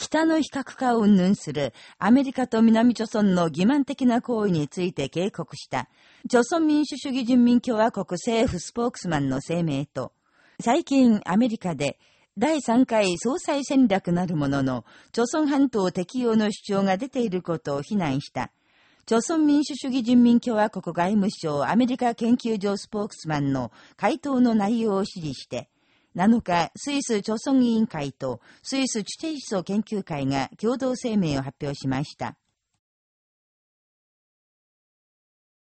北の非核化を云々するアメリカと南朝村の欺瞞的な行為について警告した、朝鮮民主主義人民共和国政府スポークスマンの声明と、最近アメリカで第3回総裁戦略なるものの、朝鮮半島適用の主張が出ていることを非難した。朝鮮民主主義人民共和国外務省アメリカ研究所スポークスマンの回答の内容を指示して、7日、スイス朝鮮委員会とスイス地底思想研究会が共同声明を発表しました。